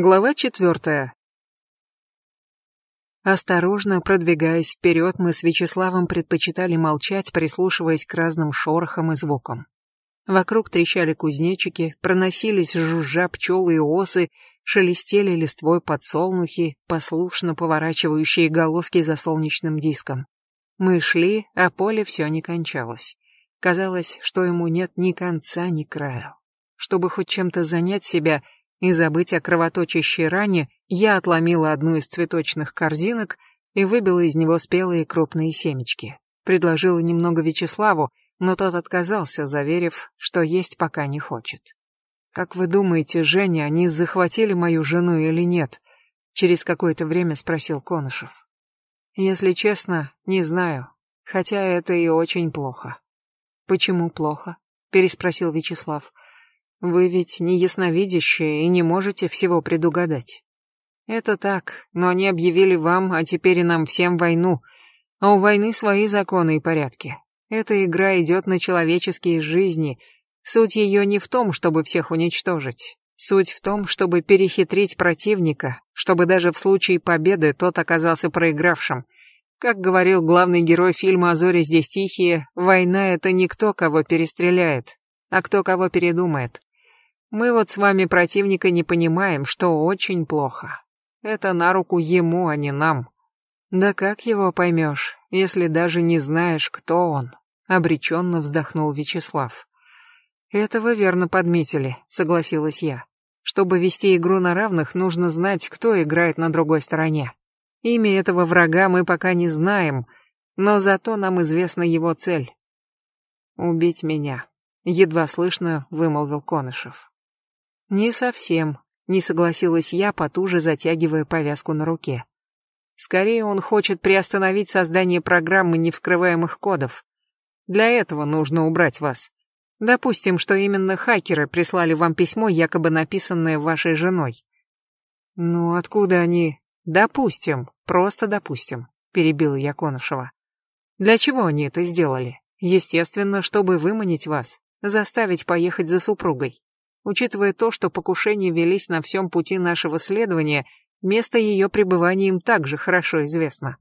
Глава четвертая. Осторожно продвигаясь вперед, мы с Вячеславом предпочитали молчать, прислушиваясь к разным шорохам и звукам. Вокруг трещали кузнечики, проносились жужжа пчелы и осы, шелестели листвой подсолнухи, послушно поворачивающие головки за солнечным диском. Мы шли, а поле все не кончалось. Казалось, что ему нет ни конца, ни края. Чтобы хоть чем-то занять себя — и забыть о кровоточащей ране, я отломила одну из цветочных корзинок и выбила из него спелые крупные семечки. Предложила немного Вячеславу, но тот отказался, заверив, что есть пока не хочет. «Как вы думаете, Женя, они захватили мою жену или нет?» Через какое-то время спросил Конышев. «Если честно, не знаю, хотя это и очень плохо». «Почему плохо?» — переспросил Вячеслав. Вы ведь не ясновидящие и не можете всего предугадать. Это так, но они объявили вам, а теперь и нам всем войну. А у войны свои законы и порядки. Эта игра идет на человеческие жизни. Суть ее не в том, чтобы всех уничтожить. Суть в том, чтобы перехитрить противника, чтобы даже в случае победы тот оказался проигравшим. Как говорил главный герой фильма «А зори здесь тихие», война — это не кто кого перестреляет, а кто кого передумает. Мы вот с вами противника не понимаем, что очень плохо. Это на руку ему, а не нам. Да как его поймешь, если даже не знаешь, кто он? Обреченно вздохнул Вячеслав. Этого верно подметили, согласилась я. Чтобы вести игру на равных, нужно знать, кто играет на другой стороне. Имя этого врага мы пока не знаем, но зато нам известна его цель. Убить меня, едва слышно вымолвил Конышев. Не совсем, не согласилась я, потуже затягивая повязку на руке. Скорее он хочет приостановить создание программы невскрываемых кодов. Для этого нужно убрать вас. Допустим, что именно хакеры прислали вам письмо, якобы написанное вашей женой. Ну, откуда они? Допустим, просто допустим, перебила я Конышева. Для чего они это сделали? Естественно, чтобы выманить вас, заставить поехать за супругой. Учитывая то, что покушения велись на всем пути нашего следования, место ее пребывания им также хорошо известно.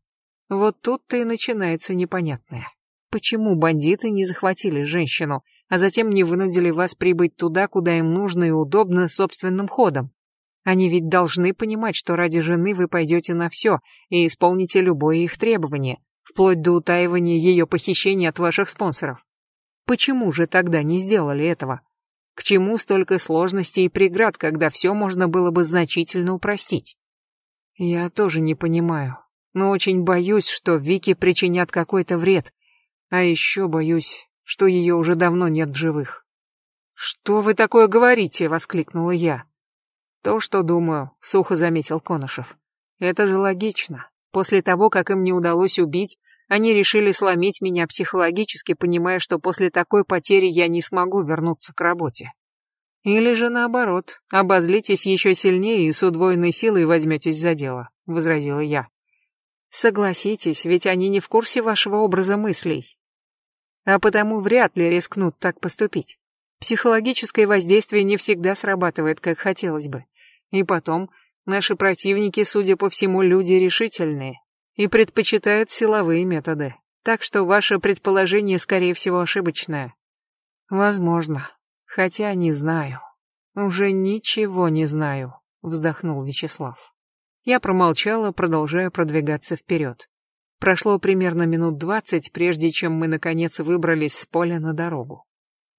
Вот тут-то и начинается непонятное. Почему бандиты не захватили женщину, а затем не вынудили вас прибыть туда, куда им нужно и удобно собственным ходом? Они ведь должны понимать, что ради жены вы пойдете на все и исполните любое их требование, вплоть до утаивания ее похищения от ваших спонсоров. Почему же тогда не сделали этого? К чему столько сложностей и преград, когда все можно было бы значительно упростить? Я тоже не понимаю, но очень боюсь, что Вике причинят какой-то вред. А еще боюсь, что ее уже давно нет в живых. «Что вы такое говорите?» — воскликнула я. «То, что думаю», — сухо заметил Конышев. «Это же логично. После того, как им не удалось убить, они решили сломить меня психологически, понимая, что после такой потери я не смогу вернуться к работе. Или же наоборот, обозлитесь еще сильнее и с удвоенной силой возьметесь за дело, возразила я. Согласитесь, ведь они не в курсе вашего образа мыслей. А потому вряд ли рискнут так поступить. Психологическое воздействие не всегда срабатывает, как хотелось бы. И потом, наши противники, судя по всему, люди решительные, и предпочитают силовые методы. Так что ваше предположение, скорее всего, ошибочное. Возможно. Хотя не знаю. Уже ничего не знаю, вздохнул Вячеслав. Я промолчала, продолжая продвигаться вперед. Прошло примерно минут двадцать, прежде чем мы наконец выбрались с поля на дорогу.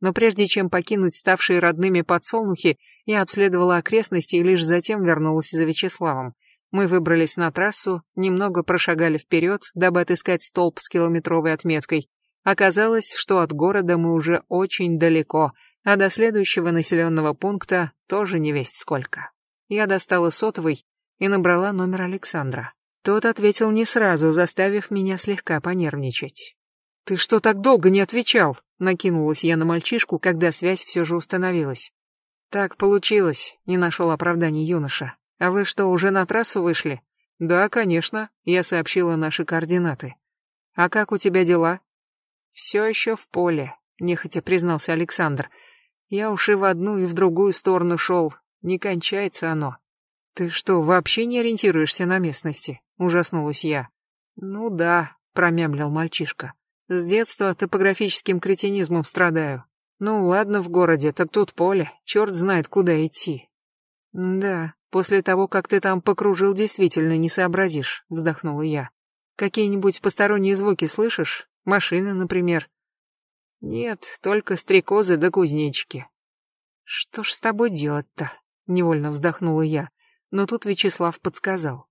Но прежде чем покинуть ставшие родными подсолнухи, я обследовала окрестности и лишь затем вернулась за Вячеславом, мы выбрались на трассу, немного прошагали вперед, дабы отыскать столб с километровой отметкой. Оказалось, что от города мы уже очень далеко, а до следующего населенного пункта тоже не весть сколько. Я достала сотовый и набрала номер Александра. Тот ответил не сразу, заставив меня слегка понервничать. «Ты что так долго не отвечал?» — накинулась я на мальчишку, когда связь все же установилась. «Так получилось», — не нашел оправданий юноша. «А вы что, уже на трассу вышли?» «Да, конечно», — я сообщила наши координаты. «А как у тебя дела?» «Все еще в поле», — нехотя признался Александр. «Я уж и в одну, и в другую сторону шел. Не кончается оно». Ты что, вообще не ориентируешься на местности? Ужаснулась я. Ну да, промямлил мальчишка. С детства топографическим кретинизмом страдаю. Ну ладно в городе, так тут поле, черт знает куда идти. Да, после того, как ты там покружил, действительно не сообразишь, вздохнула я. Какие-нибудь посторонние звуки слышишь? Машины, например? Нет, только стрекозы да кузнечики. Что ж с тобой делать-то? Невольно вздохнула я, но тут Вячеслав подсказал.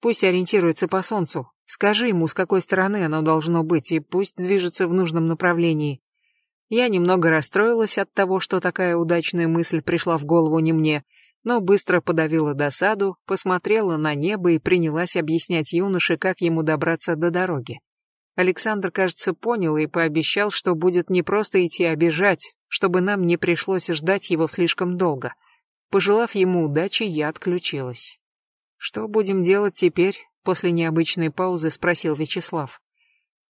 Пусть ориентируется по солнцу. Скажи ему, с какой стороны оно должно быть, и пусть движется в нужном направлении. Я немного расстроилась от того, что такая удачная мысль пришла в голову не мне, но быстро подавила досаду, посмотрела на небо и принялась объяснять юноше, как ему добраться до дороги. Александр, кажется, понял и пообещал, что будет не просто идти, а бежать, чтобы нам не пришлось ждать его слишком долго. Пожелав ему удачи, я отключилась. «Что будем делать теперь?» — после необычной паузы спросил Вячеслав.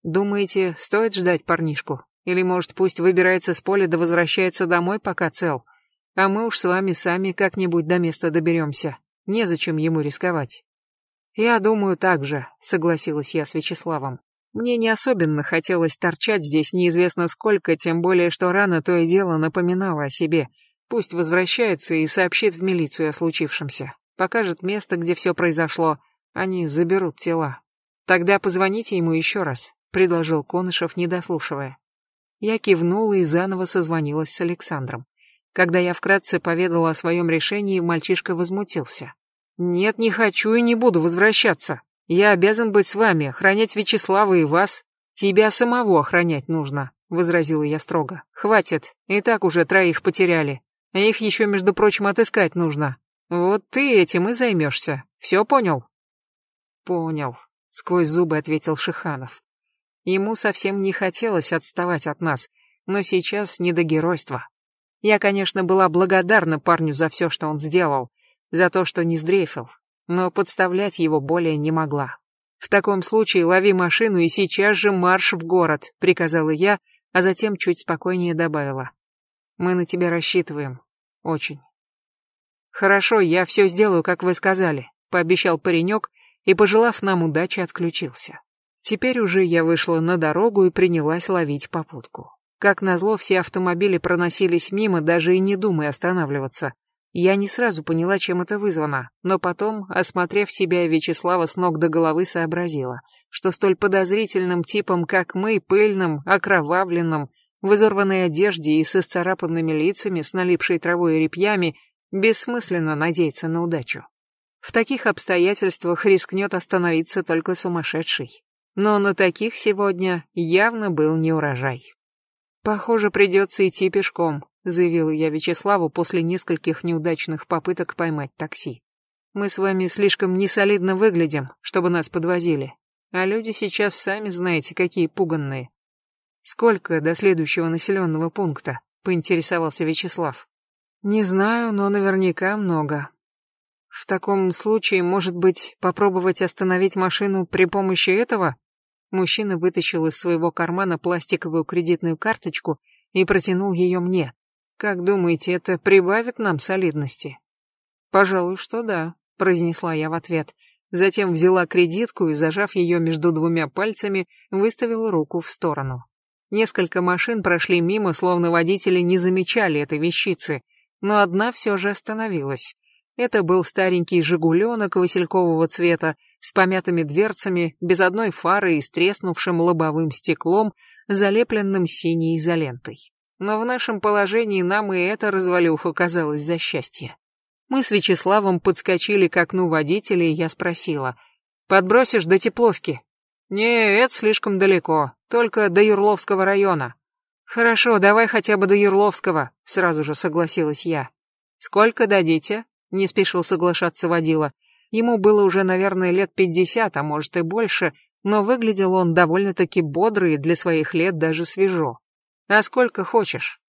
«Думаете, стоит ждать парнишку? Или, может, пусть выбирается с поля да возвращается домой, пока цел? А мы уж с вами сами как-нибудь до места доберемся. Незачем ему рисковать». «Я думаю так же», — согласилась я с Вячеславом. Мне не особенно хотелось торчать здесь неизвестно сколько, тем более, что рано то и дело напоминало о себе. Пусть возвращается и сообщит в милицию о случившемся. Покажет место, где все произошло. Они заберут тела. Тогда позвоните ему еще раз, предложил Конышев, не дослушивая. Я кивнула и заново созвонилась с Александром. Когда я вкратце поведала о своем решении, мальчишка возмутился. «Нет, не хочу и не буду возвращаться. Я обязан быть с вами, охранять Вячеслава и вас. Тебя самого охранять нужно, возразила я строго. Хватит, и так уже троих потеряли. Их еще, между прочим, отыскать нужно. Вот ты этим и займешься. Все понял? Понял, сквозь зубы ответил Шиханов. Ему совсем не хотелось отставать от нас, но сейчас не до геройства. Я, конечно, была благодарна парню за все, что он сделал, за то, что не сдрефил, но подставлять его более не могла. «В таком случае лови машину и сейчас же марш в город», — приказала я, а затем чуть спокойнее добавила. «Мы на тебя рассчитываем. Очень». «Хорошо, я все сделаю, как вы сказали», — пообещал паренек и, пожелав нам удачи, отключился. Теперь уже я вышла на дорогу и принялась ловить попутку. Как назло, все автомобили проносились мимо, даже и не думая останавливаться. Я не сразу поняла, чем это вызвано, но потом, осмотрев себя Вячеслава с ног до головы, сообразила, что столь подозрительным типом, как мы, пыльным, окровавленным, в изорванной одежде и со сцарапанными лицами, с налипшей травой и репьями, бессмысленно надеяться на удачу. В таких обстоятельствах рискнет остановиться только сумасшедший. Но на таких сегодня явно был не урожай. Похоже, придется идти пешком, заявила я Вячеславу после нескольких неудачных попыток поймать такси. Мы с вами слишком несолидно выглядим, чтобы нас подвозили. А люди сейчас сами знаете, какие пуганные. Сколько до следующего населенного пункта? поинтересовался Вячеслав. Не знаю, но наверняка много. В таком случае, может быть, попробовать остановить машину при помощи этого? Мужчина вытащил из своего кармана пластиковую кредитную карточку и протянул ее мне. Как думаете, это прибавит нам солидности? Пожалуй, что да, произнесла я в ответ. Затем взяла кредитку и, зажав ее между двумя пальцами, выставила руку в сторону. Несколько машин прошли мимо, словно водители не замечали этой вещицы, но одна все же остановилась. Это был старенький «Жигуленок» василькового цвета, с помятыми дверцами, без одной фары и с треснувшим лобовым стеклом, залепленным синей изолентой. Но в нашем положении нам и эта развалюха казалась за счастье. Мы с Вячеславом подскочили к окну водителя, и я спросила. «Подбросишь до Тепловки?» «Не, это слишком далеко, только до Юрловского района». «Хорошо, давай хотя бы до Юрловского», — сразу же согласилась я. «Сколько дадите?» — не спешил соглашаться водила. Ему было уже, наверное, лет пятьдесят, а может и больше, но выглядел он довольно-таки бодрый и для своих лет даже свежо. А сколько хочешь?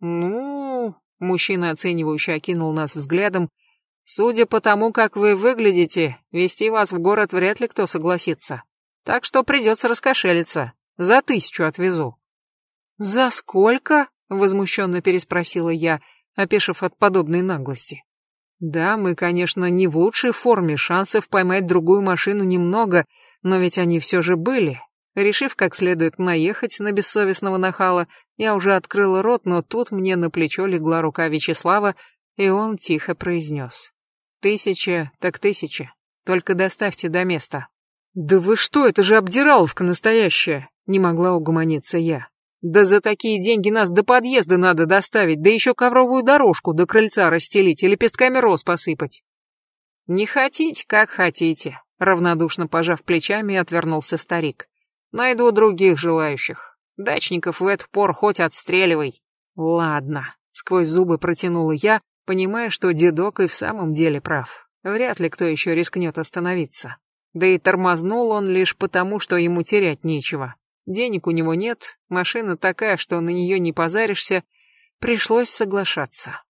Ну, мужчина оценивающе окинул нас взглядом. Судя по тому, как вы выглядите, вести вас в город вряд ли кто согласится. Так что придется раскошелиться. За тысячу отвезу. За сколько? Возмущенно переспросила я, опешив от подобной наглости. Да, мы, конечно, не в лучшей форме, шансов поймать другую машину немного, но ведь они все же были. Решив как следует наехать на бессовестного нахала, я уже открыла рот, но тут мне на плечо легла рука Вячеслава, и он тихо произнес. «Тысяча, так тысяча. Только доставьте до места». «Да вы что, это же обдираловка настоящая!» Не могла угомониться я. «Да за такие деньги нас до подъезда надо доставить, да еще ковровую дорожку до крыльца расстелить и лепестками роз посыпать». «Не хотите, как хотите», — равнодушно пожав плечами, отвернулся старик. «Найду других желающих. Дачников в эту пор хоть отстреливай». «Ладно», — сквозь зубы протянула я, понимая, что дедок и в самом деле прав. Вряд ли кто еще рискнет остановиться. Да и тормознул он лишь потому, что ему терять нечего. Денег у него нет, машина такая, что на нее не позаришься. Пришлось соглашаться.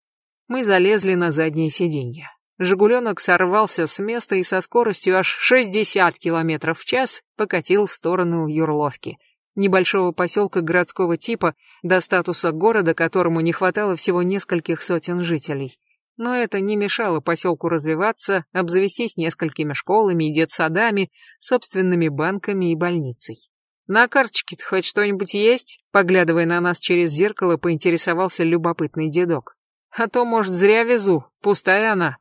Мы залезли на заднее сиденье. Жигуленок сорвался с места и со скоростью аж 60 км в час покатил в сторону Юрловки, небольшого поселка городского типа до статуса города, которому не хватало всего нескольких сотен жителей. Но это не мешало поселку развиваться, обзавестись несколькими школами и детсадами, собственными банками и больницей. «На карточке-то хоть что-нибудь есть?» Поглядывая на нас через зеркало, поинтересовался любопытный дедок. «А то, может, зря везу, пустая она».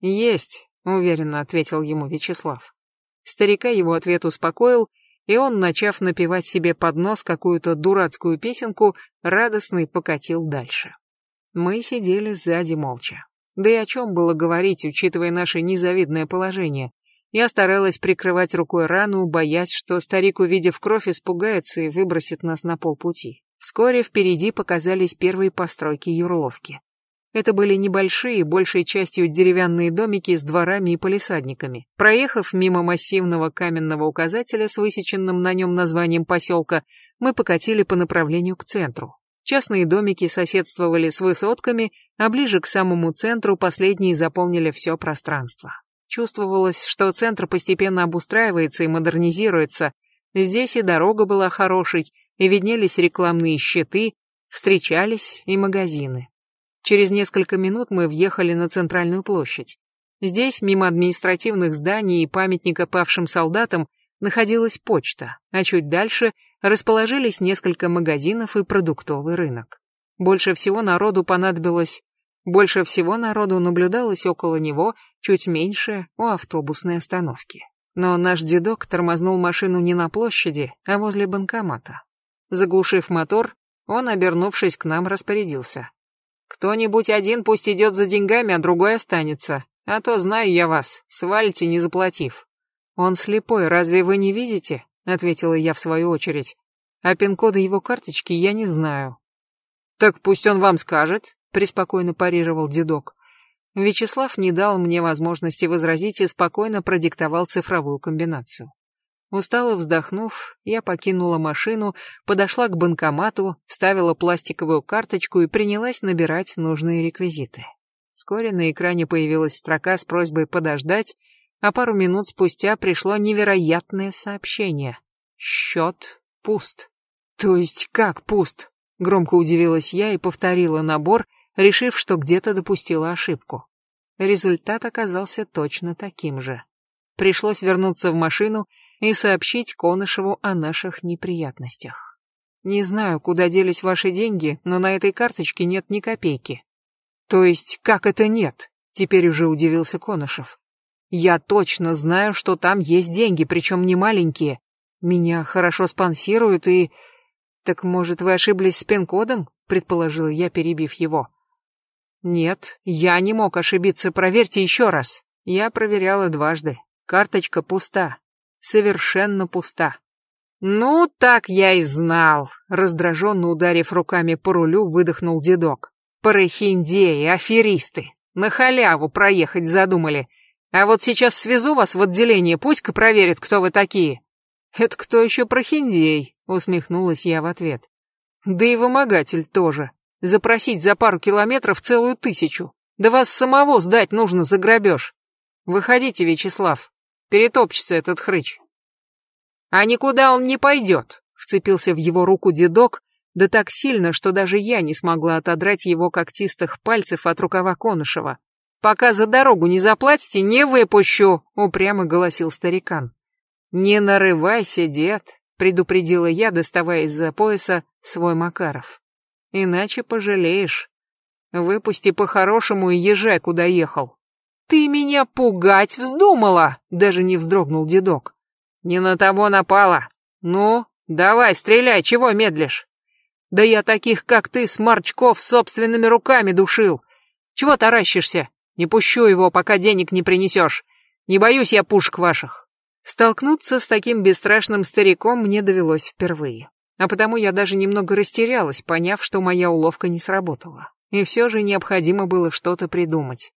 «Есть», — уверенно ответил ему Вячеслав. Старика его ответ успокоил, и он, начав напевать себе под нос какую-то дурацкую песенку, радостный покатил дальше. Мы сидели сзади молча. Да и о чем было говорить, учитывая наше незавидное положение. Я старалась прикрывать рукой рану, боясь, что старик, увидев кровь, испугается и выбросит нас на полпути. Вскоре впереди показались первые постройки Юрловки. Это были небольшие, большей частью деревянные домики с дворами и полисадниками. Проехав мимо массивного каменного указателя с высеченным на нем названием поселка, мы покатили по направлению к центру. Частные домики соседствовали с высотками, а ближе к самому центру последние заполнили все пространство. Чувствовалось, что центр постепенно обустраивается и модернизируется. Здесь и дорога была хорошей, и виднелись рекламные щиты, встречались и магазины. Через несколько минут мы въехали на центральную площадь. Здесь, мимо административных зданий и памятника павшим солдатам, находилась почта, а чуть дальше расположились несколько магазинов и продуктовый рынок. Больше всего народу понадобилось... Больше всего народу наблюдалось около него, чуть меньше у автобусной остановки. Но наш дедок тормознул машину не на площади, а возле банкомата. Заглушив мотор, он, обернувшись к нам, распорядился. «Кто-нибудь один пусть идет за деньгами, а другой останется. А то знаю я вас, свалите, не заплатив». «Он слепой, разве вы не видите?» — ответила я в свою очередь. «А пин-кода его карточки я не знаю». «Так пусть он вам скажет», — преспокойно парировал дедок. Вячеслав не дал мне возможности возразить и спокойно продиктовал цифровую комбинацию. Устало вздохнув, я покинула машину, подошла к банкомату, вставила пластиковую карточку и принялась набирать нужные реквизиты. Вскоре на экране появилась строка с просьбой подождать, а пару минут спустя пришло невероятное сообщение. Счет пуст. То есть как пуст? Громко удивилась я и повторила набор, решив, что где-то допустила ошибку. Результат оказался точно таким же. Пришлось вернуться в машину и сообщить Конышеву о наших неприятностях. Не знаю, куда делись ваши деньги, но на этой карточке нет ни копейки. То есть, как это нет? Теперь уже удивился Конышев. Я точно знаю, что там есть деньги, причем не маленькие. Меня хорошо спонсируют и... Так, может, вы ошиблись с пин-кодом? Предположил я, перебив его. Нет, я не мог ошибиться, проверьте еще раз. Я проверяла дважды. Карточка пуста. Совершенно пуста. Ну, так я и знал. Раздраженно ударив руками по рулю, выдохнул дедок. Парахиндеи, аферисты. На халяву проехать задумали. А вот сейчас свезу вас в отделение, пусть-ка проверит, кто вы такие. Это кто еще прохиндей, усмехнулась я в ответ. Да и вымогатель тоже. Запросить за пару километров целую тысячу. Да вас самого сдать нужно за грабеж. Выходите, Вячеслав. Перетопчется этот хрыч. А никуда он не пойдет, вцепился в его руку дедок, да так сильно, что даже я не смогла отодрать его когтистых пальцев от рукава Конышева. Пока за дорогу не заплатите, не выпущу, упрямо голосил старикан. Не нарывайся, дед, предупредила я, доставая из-за пояса свой Макаров. Иначе пожалеешь. Выпусти по-хорошему и езжай, куда ехал. Ты меня пугать вздумала, даже не вздрогнул дедок. Не на того напала. Ну, давай, стреляй, чего медлишь? Да я таких, как ты, сморчков собственными руками душил. Чего таращишься? Не пущу его, пока денег не принесешь. Не боюсь я пушек ваших. Столкнуться с таким бесстрашным стариком мне довелось впервые. А потому я даже немного растерялась, поняв, что моя уловка не сработала. И все же необходимо было что-то придумать.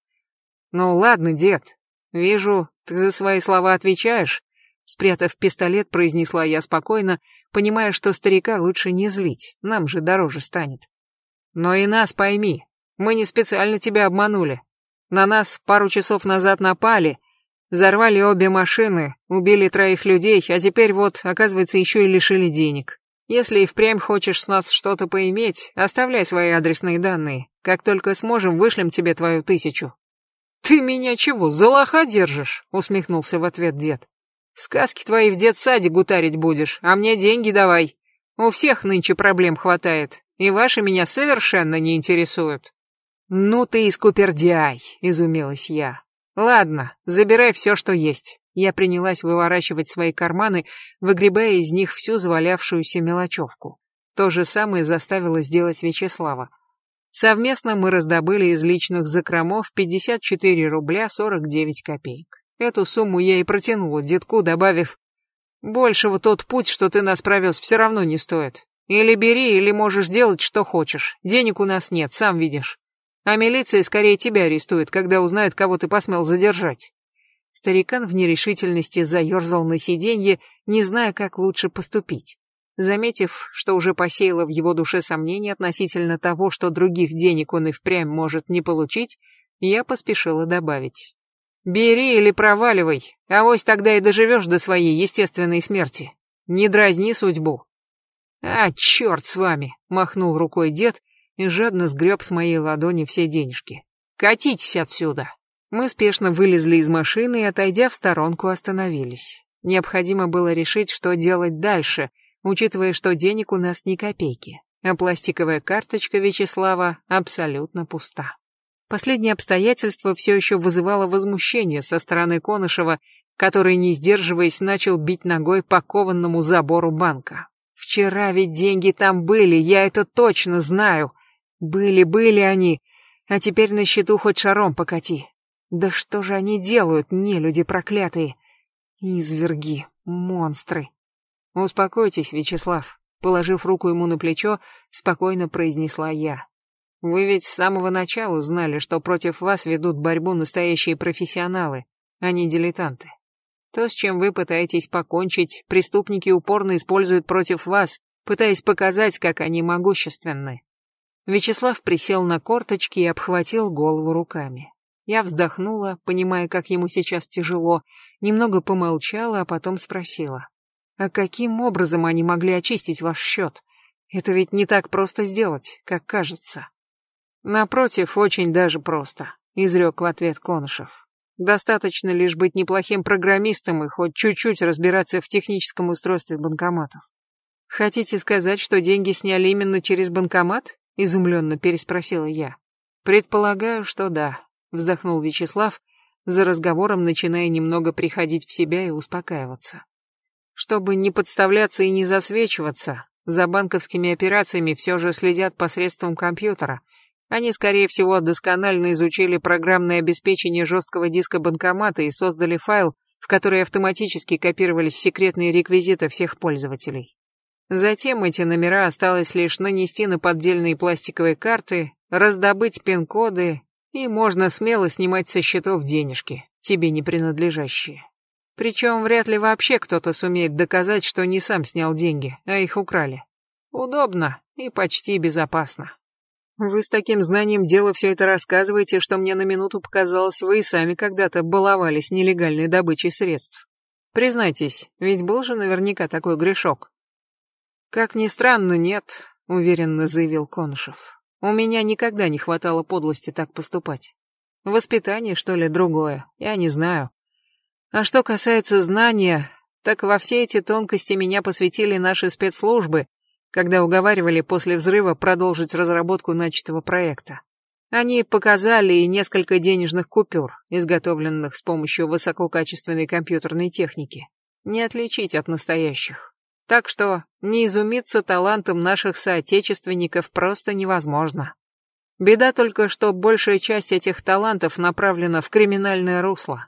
Ну ладно, дед, вижу, ты за свои слова отвечаешь. Спрятав пистолет, произнесла я спокойно, понимая, что старика лучше не злить, нам же дороже станет. Но и нас пойми, мы не специально тебя обманули. На нас пару часов назад напали, взорвали обе машины, убили троих людей, а теперь вот, оказывается, еще и лишили денег. Если и впрямь хочешь с нас что-то поиметь, оставляй свои адресные данные. Как только сможем, вышлем тебе твою тысячу. Ты меня чего, за лоха держишь? Усмехнулся в ответ дед. Сказки твои в детсаде гутарить будешь, а мне деньги давай. У всех нынче проблем хватает, и ваши меня совершенно не интересуют. «Ну ты и скупердяй», — изумилась я. «Ладно, забирай все, что есть». Я принялась выворачивать свои карманы, выгребая из них всю завалявшуюся мелочевку. То же самое заставило сделать Вячеслава. Совместно мы раздобыли из личных закромов 54 рубля 49 копеек. Эту сумму я и протянула детку, добавив, «Большего тот путь, что ты нас провез, все равно не стоит. Или бери, или можешь делать, что хочешь. Денег у нас нет, сам видишь. А милиция скорее тебя арестует, когда узнает, кого ты посмел задержать. Старикан в нерешительности заерзал на сиденье, не зная, как лучше поступить. Заметив, что уже посеяло в его душе сомнения относительно того, что других денег он и впрямь может не получить, я поспешила добавить. «Бери или проваливай, а авось тогда и доживешь до своей естественной смерти. Не дразни судьбу». «А, черт с вами!» — махнул рукой дед и жадно сгреб с моей ладони все денежки. «Катитесь отсюда!» Мы спешно вылезли из машины и, отойдя в сторонку, остановились. Необходимо было решить, что делать дальше, учитывая, что денег у нас ни копейки, а пластиковая карточка Вячеслава абсолютно пуста. Последнее обстоятельство все еще вызывало возмущение со стороны Конышева, который, не сдерживаясь, начал бить ногой по кованному забору банка. «Вчера ведь деньги там были, я это точно знаю. Были, были они, а теперь на счету хоть шаром покати. Да что же они делают, не люди проклятые? Изверги, монстры. Успокойтесь, Вячеслав. Положив руку ему на плечо, спокойно произнесла я. Вы ведь с самого начала знали, что против вас ведут борьбу настоящие профессионалы, а не дилетанты. То, с чем вы пытаетесь покончить, преступники упорно используют против вас, пытаясь показать, как они могущественны. Вячеслав присел на корточки и обхватил голову руками. Я вздохнула, понимая, как ему сейчас тяжело, немного помолчала, а потом спросила. «А каким образом они могли очистить ваш счет? Это ведь не так просто сделать, как кажется». «Напротив, очень даже просто», — изрек в ответ Конышев. «Достаточно лишь быть неплохим программистом и хоть чуть-чуть разбираться в техническом устройстве банкоматов». «Хотите сказать, что деньги сняли именно через банкомат?» изумленно переспросила я. Предполагаю, что да, вздохнул Вячеслав, за разговором начиная немного приходить в себя и успокаиваться. Чтобы не подставляться и не засвечиваться, за банковскими операциями все же следят посредством компьютера. Они, скорее всего, досконально изучили программное обеспечение жесткого диска банкомата и создали файл, в который автоматически копировались секретные реквизиты всех пользователей. Затем эти номера осталось лишь нанести на поддельные пластиковые карты, раздобыть пин-коды, и можно смело снимать со счетов денежки, тебе не принадлежащие. Причем вряд ли вообще кто-то сумеет доказать, что не сам снял деньги, а их украли. Удобно и почти безопасно. Вы с таким знанием дела все это рассказываете, что мне на минуту показалось, вы и сами когда-то баловались нелегальной добычей средств. Признайтесь, ведь был же наверняка такой грешок. «Как ни странно, нет», — уверенно заявил Конышев. «У меня никогда не хватало подлости так поступать. Воспитание, что ли, другое, я не знаю. А что касается знания, так во все эти тонкости меня посвятили наши спецслужбы, когда уговаривали после взрыва продолжить разработку начатого проекта. Они показали и несколько денежных купюр, изготовленных с помощью высококачественной компьютерной техники. Не отличить от настоящих. Так что не изумиться талантом наших соотечественников просто невозможно. Беда только, что большая часть этих талантов направлена в криминальное русло.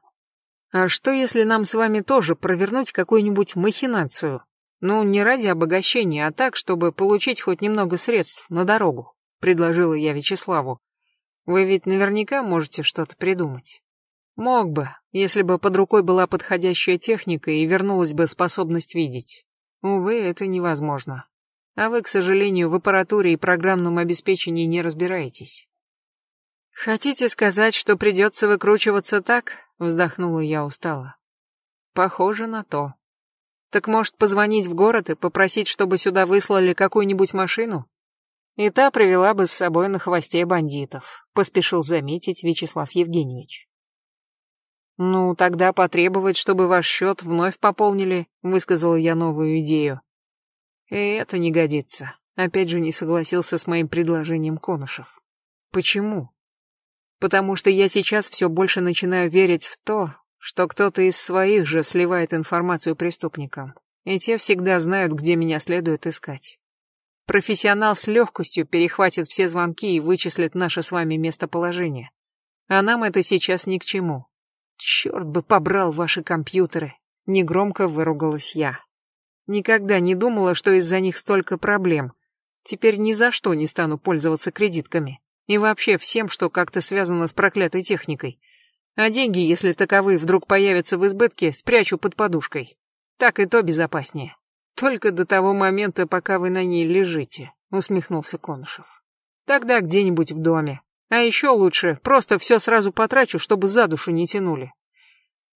А что, если нам с вами тоже провернуть какую-нибудь махинацию? Ну, не ради обогащения, а так, чтобы получить хоть немного средств на дорогу, предложила я Вячеславу. Вы ведь наверняка можете что-то придумать. Мог бы, если бы под рукой была подходящая техника и вернулась бы способность видеть. Увы, это невозможно. А вы, к сожалению, в аппаратуре и программном обеспечении не разбираетесь. Хотите сказать, что придется выкручиваться так? Вздохнула я устало. Похоже на то. Так может позвонить в город и попросить, чтобы сюда выслали какую-нибудь машину? И та привела бы с собой на хвосте бандитов, поспешил заметить Вячеслав Евгеньевич. Ну, тогда потребовать, чтобы ваш счет вновь пополнили, высказала я новую идею. И это не годится. Опять же не согласился с моим предложением Конышев. Почему? Потому что я сейчас все больше начинаю верить в то, что кто-то из своих же сливает информацию преступникам, и те всегда знают, где меня следует искать. Профессионал с легкостью перехватит все звонки и вычислит наше с вами местоположение. А нам это сейчас ни к чему. Черт бы побрал ваши компьютеры. Негромко выругалась я. Никогда не думала, что из-за них столько проблем. Теперь ни за что не стану пользоваться кредитками. И вообще всем, что как-то связано с проклятой техникой. А деньги, если таковые вдруг появятся в избытке, спрячу под подушкой. Так и то безопаснее. Только до того момента, пока вы на ней лежите, усмехнулся Конышев. Тогда где-нибудь в доме. А еще лучше, просто все сразу потрачу, чтобы за душу не тянули.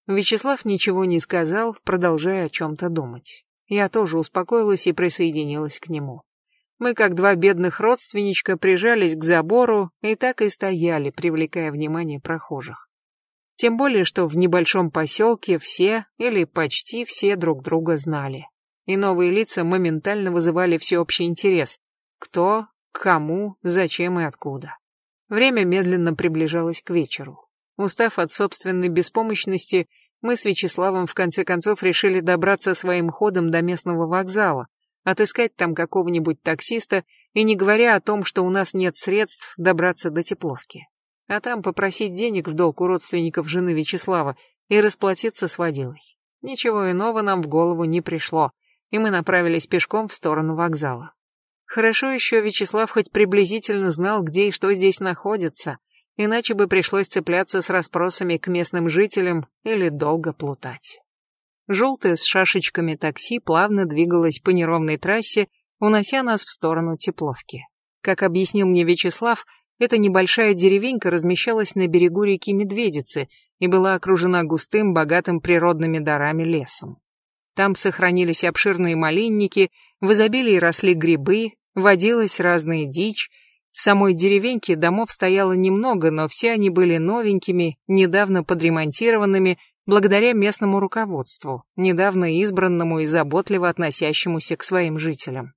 Вячеслав ничего не сказал, продолжая о чем-то думать. Я тоже успокоилась и присоединилась к нему. Мы, как два бедных родственничка, прижались к забору и так и стояли, привлекая внимание прохожих. Тем более, что в небольшом поселке все, или почти все, друг друга знали и новые лица моментально вызывали всеобщий интерес. Кто, кому, зачем и откуда. Время медленно приближалось к вечеру. Устав от собственной беспомощности, мы с Вячеславом в конце концов решили добраться своим ходом до местного вокзала, отыскать там какого-нибудь таксиста и не говоря о том, что у нас нет средств добраться до Тепловки. А там попросить денег в долг у родственников жены Вячеслава и расплатиться с водилой. Ничего иного нам в голову не пришло, и мы направились пешком в сторону вокзала. Хорошо еще Вячеслав хоть приблизительно знал, где и что здесь находится, иначе бы пришлось цепляться с расспросами к местным жителям или долго плутать. Желтое с шашечками такси плавно двигалось по неровной трассе, унося нас в сторону Тепловки. Как объяснил мне Вячеслав, эта небольшая деревенька размещалась на берегу реки Медведицы и была окружена густым, богатым природными дарами лесом. Там сохранились обширные малинники, в изобилии росли грибы, водилась разная дичь. В самой деревеньке домов стояло немного, но все они были новенькими, недавно подремонтированными, благодаря местному руководству, недавно избранному и заботливо относящемуся к своим жителям.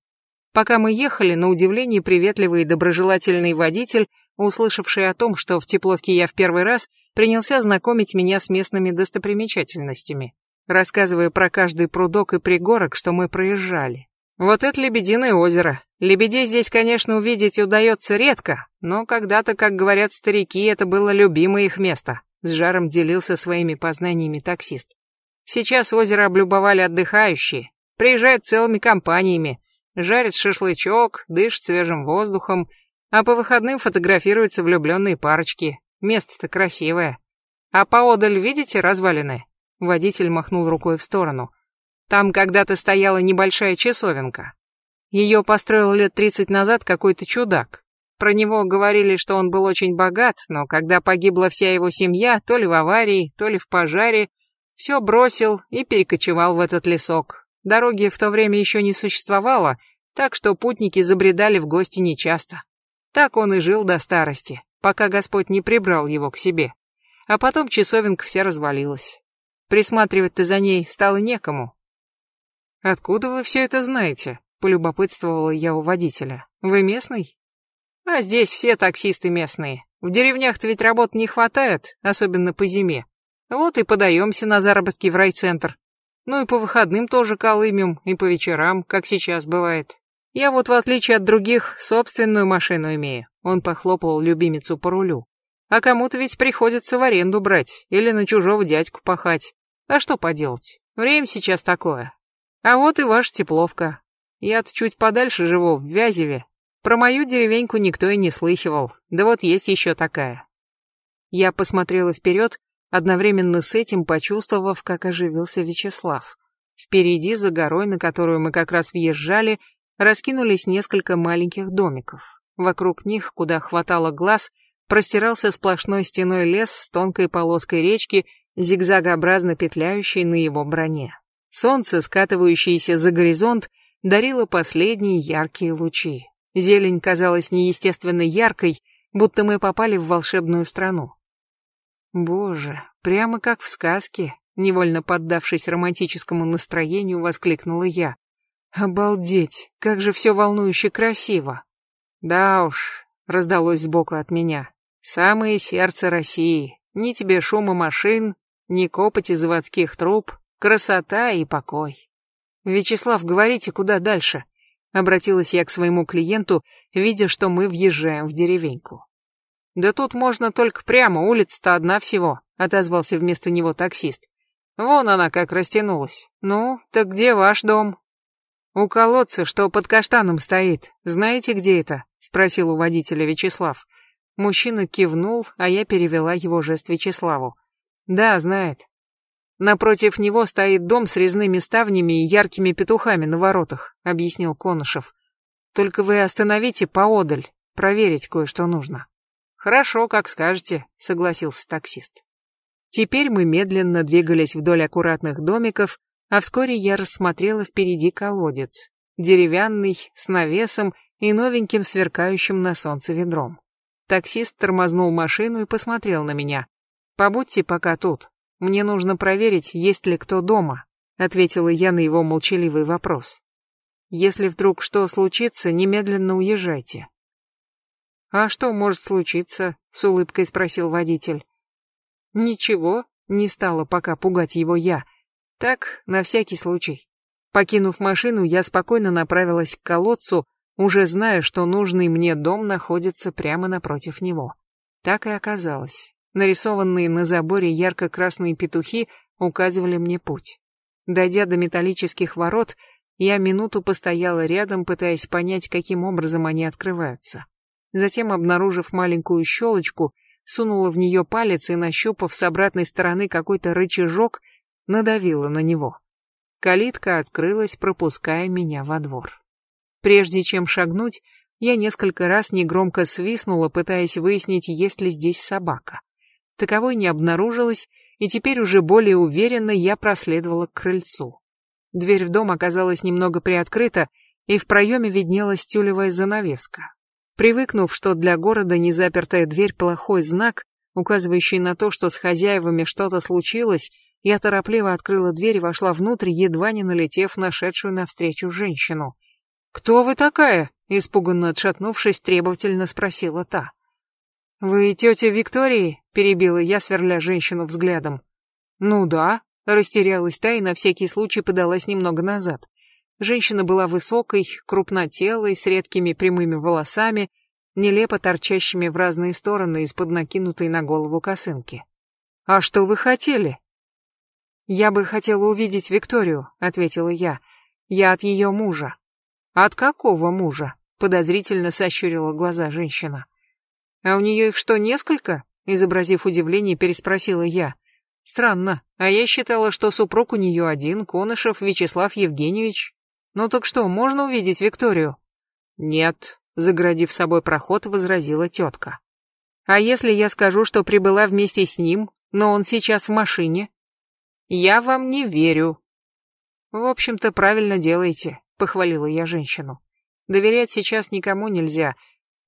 Пока мы ехали, на удивление приветливый и доброжелательный водитель, услышавший о том, что в Тепловке я в первый раз, принялся знакомить меня с местными достопримечательностями рассказывая про каждый прудок и пригорок, что мы проезжали. Вот это Лебединое озеро. Лебедей здесь, конечно, увидеть удается редко, но когда-то, как говорят старики, это было любимое их место. С жаром делился своими познаниями таксист. Сейчас озеро облюбовали отдыхающие, приезжают целыми компаниями, жарят шашлычок, дышат свежим воздухом, а по выходным фотографируются влюбленные парочки. Место-то красивое. А поодаль видите развалины? Водитель махнул рукой в сторону. Там когда-то стояла небольшая часовенка. Ее построил лет тридцать назад какой-то чудак. Про него говорили, что он был очень богат, но когда погибла вся его семья, то ли в аварии, то ли в пожаре, все бросил и перекочевал в этот лесок. Дороги в то время еще не существовало, так что путники забредали в гости нечасто. Так он и жил до старости, пока Господь не прибрал его к себе. А потом часовенка вся развалилась. Присматривать-то за ней стало некому. «Откуда вы все это знаете?» — полюбопытствовала я у водителя. «Вы местный?» «А здесь все таксисты местные. В деревнях-то ведь работ не хватает, особенно по зиме. Вот и подаемся на заработки в райцентр. Ну и по выходным тоже колымем, и по вечерам, как сейчас бывает. Я вот, в отличие от других, собственную машину имею. Он похлопал любимицу по рулю. А кому-то ведь приходится в аренду брать или на чужого дядьку пахать. А что поделать? Время сейчас такое. А вот и ваша тепловка. Я-то чуть подальше живу, в Вязеве. Про мою деревеньку никто и не слыхивал. Да вот есть еще такая. Я посмотрела вперед, одновременно с этим почувствовав, как оживился Вячеслав. Впереди, за горой, на которую мы как раз въезжали, раскинулись несколько маленьких домиков. Вокруг них, куда хватало глаз, простирался сплошной стеной лес с тонкой полоской речки, зигзагообразно петляющей на его броне. Солнце, скатывающееся за горизонт, дарило последние яркие лучи. Зелень казалась неестественно яркой, будто мы попали в волшебную страну. Боже, прямо как в сказке, невольно поддавшись романтическому настроению, воскликнула я. Обалдеть, как же все волнующе красиво. Да уж, раздалось сбоку от меня. Самое сердце России. Ни тебе шума машин, ни копоти заводских труб, красота и покой. Вячеслав, говорите, куда дальше? Обратилась я к своему клиенту, видя, что мы въезжаем в деревеньку. Да тут можно только прямо, улица-то одна всего, отозвался вместо него таксист. Вон она как растянулась. Ну, так где ваш дом? У колодца, что под каштаном стоит. Знаете, где это? спросил у водителя Вячеслав. Мужчина кивнул, а я перевела его жест Вячеславу. Да, знает. Напротив него стоит дом с резными ставнями и яркими петухами на воротах, объяснил Конышев. Только вы остановите поодаль, проверить кое-что нужно. Хорошо, как скажете, согласился таксист. Теперь мы медленно двигались вдоль аккуратных домиков, а вскоре я рассмотрела впереди колодец, деревянный, с навесом и новеньким сверкающим на солнце ведром. Таксист тормознул машину и посмотрел на меня. «Побудьте пока тут. Мне нужно проверить, есть ли кто дома», — ответила я на его молчаливый вопрос. «Если вдруг что случится, немедленно уезжайте». «А что может случиться?» — с улыбкой спросил водитель. «Ничего», — не стала пока пугать его я. «Так, на всякий случай». Покинув машину, я спокойно направилась к колодцу, уже зная, что нужный мне дом находится прямо напротив него. Так и оказалось. Нарисованные на заборе ярко-красные петухи указывали мне путь. Дойдя до металлических ворот, я минуту постояла рядом, пытаясь понять, каким образом они открываются. Затем, обнаружив маленькую щелочку, сунула в нее палец и, нащупав с обратной стороны какой-то рычажок, надавила на него. Калитка открылась, пропуская меня во двор. Прежде чем шагнуть, я несколько раз негромко свистнула, пытаясь выяснить, есть ли здесь собака. Таковой не обнаружилось, и теперь уже более уверенно я проследовала к крыльцу. Дверь в дом оказалась немного приоткрыта, и в проеме виднелась тюлевая занавеска. Привыкнув, что для города незапертая дверь плохой знак, указывающий на то, что с хозяевами что-то случилось, я торопливо открыла дверь и вошла внутрь, едва не налетев на шедшую навстречу женщину. «Кто вы такая?» — испуганно отшатнувшись, требовательно спросила та. «Вы тетя Виктории?» — перебила я, сверля женщину взглядом. «Ну да», — растерялась та и на всякий случай подалась немного назад. Женщина была высокой, крупнотелой, с редкими прямыми волосами, нелепо торчащими в разные стороны из-под накинутой на голову косынки. «А что вы хотели?» «Я бы хотела увидеть Викторию», — ответила я. «Я от ее мужа». «От какого мужа?» — подозрительно сощурила глаза женщина. «А у нее их что, несколько?» — изобразив удивление, переспросила я. «Странно, а я считала, что супруг у нее один, Конышев Вячеслав Евгеньевич. Ну так что, можно увидеть Викторию?» «Нет», — заградив собой проход, возразила тетка. «А если я скажу, что прибыла вместе с ним, но он сейчас в машине?» «Я вам не верю». «В общем-то, правильно делаете», — похвалила я женщину. «Доверять сейчас никому нельзя,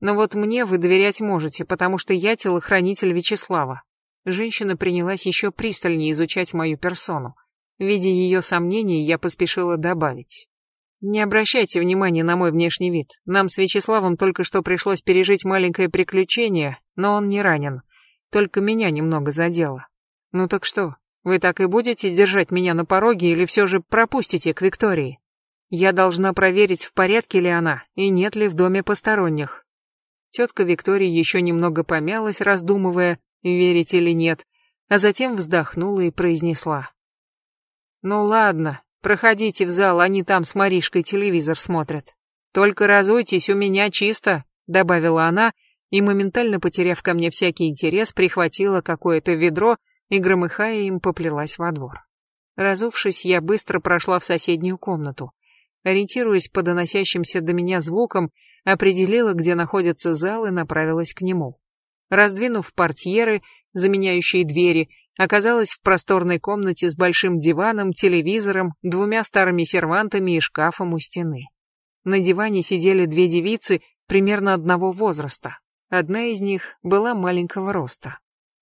Но вот мне вы доверять можете, потому что я телохранитель Вячеслава. Женщина принялась еще пристальнее изучать мою персону. Видя ее сомнений, я поспешила добавить. Не обращайте внимания на мой внешний вид. Нам с Вячеславом только что пришлось пережить маленькое приключение, но он не ранен. Только меня немного задело. Ну так что, вы так и будете держать меня на пороге или все же пропустите к Виктории? Я должна проверить, в порядке ли она и нет ли в доме посторонних. Тетка Виктория еще немного помялась, раздумывая, верить или нет, а затем вздохнула и произнесла. «Ну ладно, проходите в зал, они там с Маришкой телевизор смотрят. Только разуйтесь, у меня чисто», — добавила она, и, моментально потеряв ко мне всякий интерес, прихватила какое-то ведро и, громыхая им, поплелась во двор. Разувшись, я быстро прошла в соседнюю комнату. Ориентируясь по доносящимся до меня звукам, определила, где находится зал и направилась к нему. Раздвинув портьеры, заменяющие двери, оказалась в просторной комнате с большим диваном, телевизором, двумя старыми сервантами и шкафом у стены. На диване сидели две девицы примерно одного возраста. Одна из них была маленького роста.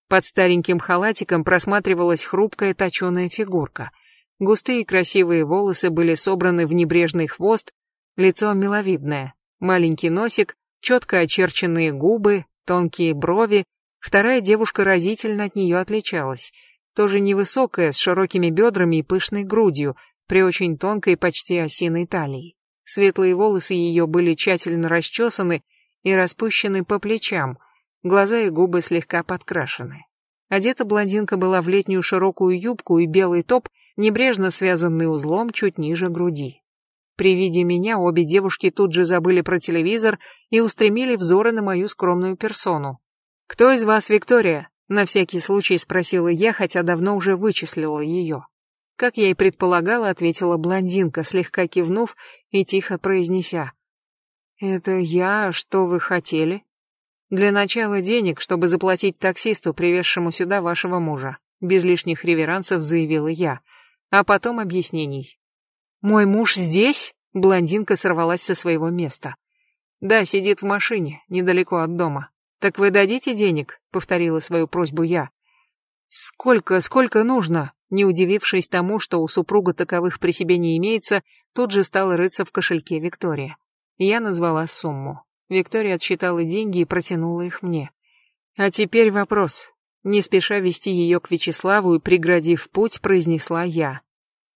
Под стареньким халатиком просматривалась хрупкая точеная фигурка. Густые красивые волосы были собраны в небрежный хвост, лицо миловидное, маленький носик, четко очерченные губы, тонкие брови. Вторая девушка разительно от нее отличалась. Тоже невысокая, с широкими бедрами и пышной грудью, при очень тонкой, почти осиной талии. Светлые волосы ее были тщательно расчесаны и распущены по плечам, глаза и губы слегка подкрашены. Одета блондинка была в летнюю широкую юбку и белый топ, небрежно связанный узлом чуть ниже груди. При виде меня обе девушки тут же забыли про телевизор и устремили взоры на мою скромную персону. «Кто из вас Виктория?» — на всякий случай спросила я, хотя давно уже вычислила ее. Как я и предполагала, ответила блондинка, слегка кивнув и тихо произнеся. «Это я, что вы хотели?» «Для начала денег, чтобы заплатить таксисту, привезшему сюда вашего мужа», без лишних реверансов заявила я, а потом объяснений. «Мой муж здесь?» Блондинка сорвалась со своего места. «Да, сидит в машине, недалеко от дома. Так вы дадите денег?» — повторила свою просьбу я. «Сколько, сколько нужно?» Не удивившись тому, что у супруга таковых при себе не имеется, тут же стала рыться в кошельке Виктория. Я назвала сумму. Виктория отсчитала деньги и протянула их мне. А теперь вопрос. Не спеша вести ее к Вячеславу и преградив путь, произнесла я.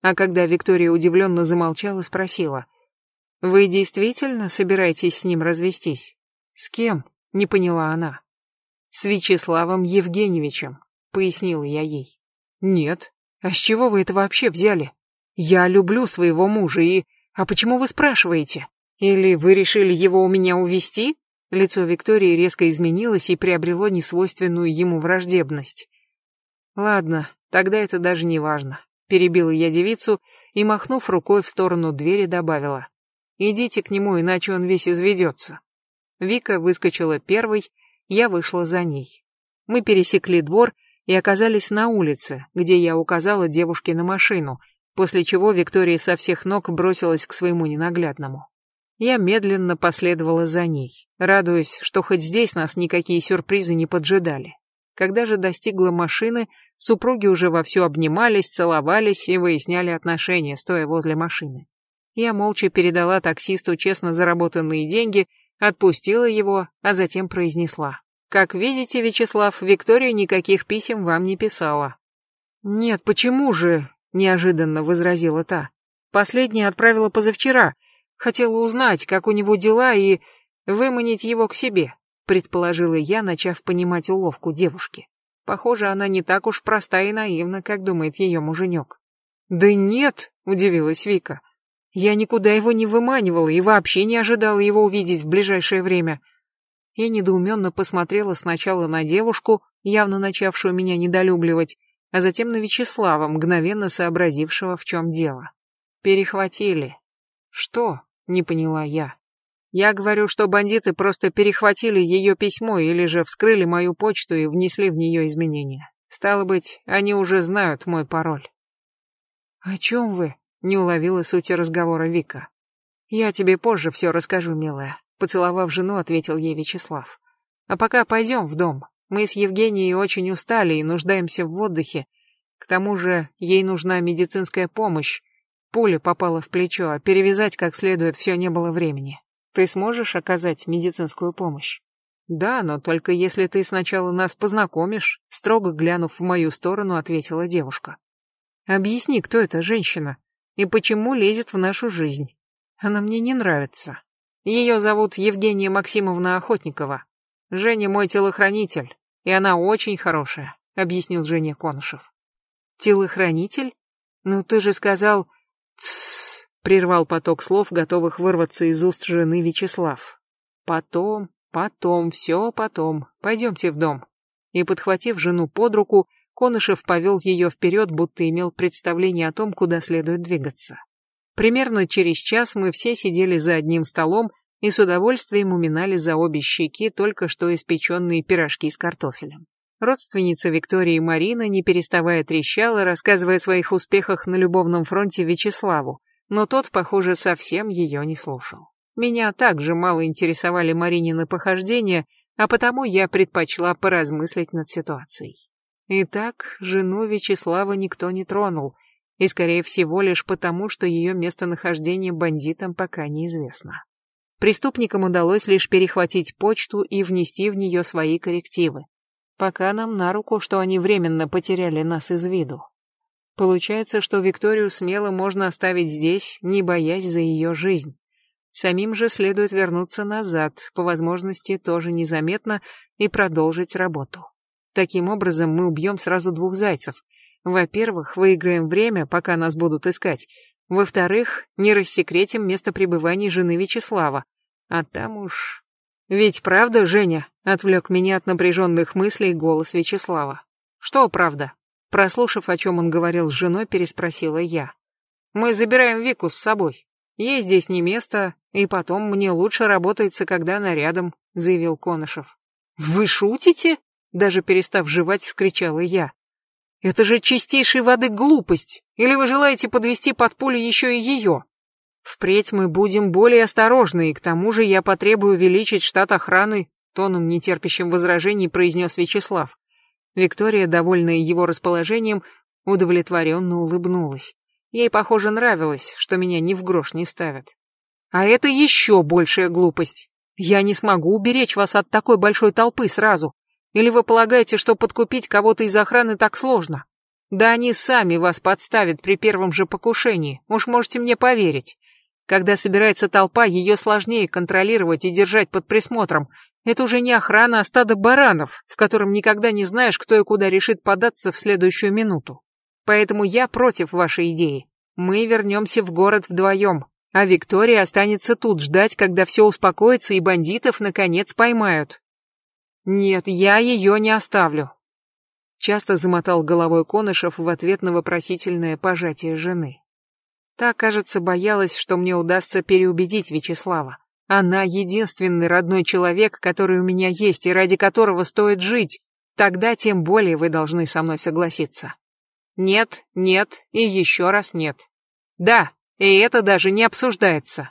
А когда Виктория удивленно замолчала, спросила. «Вы действительно собираетесь с ним развестись?» «С кем?» — не поняла она. «С Вячеславом Евгеньевичем», — пояснила я ей. «Нет. А с чего вы это вообще взяли? Я люблю своего мужа и... А почему вы спрашиваете?» Или вы решили его у меня увести? Лицо Виктории резко изменилось и приобрело несвойственную ему враждебность. Ладно, тогда это даже не важно. Перебила я девицу и, махнув рукой в сторону двери, добавила. Идите к нему, иначе он весь изведется. Вика выскочила первой, я вышла за ней. Мы пересекли двор и оказались на улице, где я указала девушке на машину, после чего Виктория со всех ног бросилась к своему ненаглядному. Я медленно последовала за ней, радуясь, что хоть здесь нас никакие сюрпризы не поджидали. Когда же достигла машины, супруги уже вовсю обнимались, целовались и выясняли отношения, стоя возле машины. Я молча передала таксисту честно заработанные деньги, отпустила его, а затем произнесла. «Как видите, Вячеслав, Виктория никаких писем вам не писала». «Нет, почему же?» — неожиданно возразила та. «Последняя отправила позавчера, Хотела узнать, как у него дела, и выманить его к себе, предположила я, начав понимать уловку девушки. Похоже, она не так уж проста и наивна, как думает ее муженек. «Да нет», — удивилась Вика. «Я никуда его не выманивала и вообще не ожидала его увидеть в ближайшее время». Я недоуменно посмотрела сначала на девушку, явно начавшую меня недолюбливать, а затем на Вячеслава, мгновенно сообразившего, в чем дело. Перехватили. Что? Не поняла я. Я говорю, что бандиты просто перехватили ее письмо или же вскрыли мою почту и внесли в нее изменения. Стало быть, они уже знают мой пароль. О чем вы? Не уловила сути разговора Вика. Я тебе позже все расскажу, милая. поцеловав жену, ответил ей Вячеслав. А пока пойдем в дом. Мы с Евгенией очень устали и нуждаемся в отдыхе. К тому же ей нужна медицинская помощь. Пуля попала в плечо, а перевязать как следует все не было времени. Ты сможешь оказать медицинскую помощь? Да, но только если ты сначала нас познакомишь, строго глянув в мою сторону, ответила девушка. Объясни, кто эта женщина и почему лезет в нашу жизнь. Она мне не нравится. Ее зовут Евгения Максимовна Охотникова. Женя мой телохранитель, и она очень хорошая, объяснил Женя Конышев. Телохранитель? Ну ты же сказал... Прервал поток слов, готовых вырваться из уст жены Вячеслав. Потом, потом, все потом. Пойдемте в дом. И, подхватив жену под руку, Конышев повел ее вперед, будто имел представление о том, куда следует двигаться. Примерно через час мы все сидели за одним столом и с удовольствием уминали за обе щеки только что испеченные пирожки с картофелем. Родственница Виктории Марина, не переставая трещала, рассказывая о своих успехах на любовном фронте Вячеславу, но тот, похоже, совсем ее не слушал. Меня также мало интересовали Маринины похождения, а потому я предпочла поразмыслить над ситуацией. Итак, жену Вячеслава никто не тронул, и, скорее всего, лишь потому, что ее местонахождение бандитам пока неизвестно. Преступникам удалось лишь перехватить почту и внести в нее свои коррективы. Пока нам на руку, что они временно потеряли нас из виду. Получается, что Викторию смело можно оставить здесь, не боясь за ее жизнь. Самим же следует вернуться назад, по возможности тоже незаметно, и продолжить работу. Таким образом, мы убьем сразу двух зайцев. Во-первых, выиграем время, пока нас будут искать, во-вторых, не рассекретим место пребывания жены Вячеслава. А там уж... Ведь правда, Женя? Отвлек меня от напряженных мыслей голос Вячеслава. Что правда? Прослушав, о чем он говорил с женой, переспросила я. Мы забираем Вику с собой. Ей здесь не место, и потом мне лучше работается, когда она рядом, заявил Конышев. Вы шутите? Даже перестав жевать, вскричала я. Это же чистейшей воды глупость. Или вы желаете подвести под пулю еще и ее? Впредь мы будем более осторожны, и к тому же я потребую увеличить штат охраны, тоном нетерпящим возражений произнес Вячеслав. Виктория, довольная его расположением, удовлетворенно улыбнулась. Ей, похоже, нравилось, что меня ни в грош не ставят. А это еще большая глупость. Я не смогу уберечь вас от такой большой толпы сразу. Или вы полагаете, что подкупить кого-то из охраны так сложно? Да они сами вас подставят при первом же покушении, уж можете мне поверить. Когда собирается толпа, ее сложнее контролировать и держать под присмотром. Это уже не охрана, а стадо баранов, в котором никогда не знаешь, кто и куда решит податься в следующую минуту. Поэтому я против вашей идеи. Мы вернемся в город вдвоем, а Виктория останется тут ждать, когда все успокоится и бандитов наконец поймают. Нет, я ее не оставлю. Часто замотал головой Конышев в ответ на вопросительное пожатие жены. Та, кажется, боялась, что мне удастся переубедить Вячеслава. Она единственный родной человек, который у меня есть и ради которого стоит жить. Тогда тем более вы должны со мной согласиться. Нет, нет и еще раз нет. Да, и это даже не обсуждается.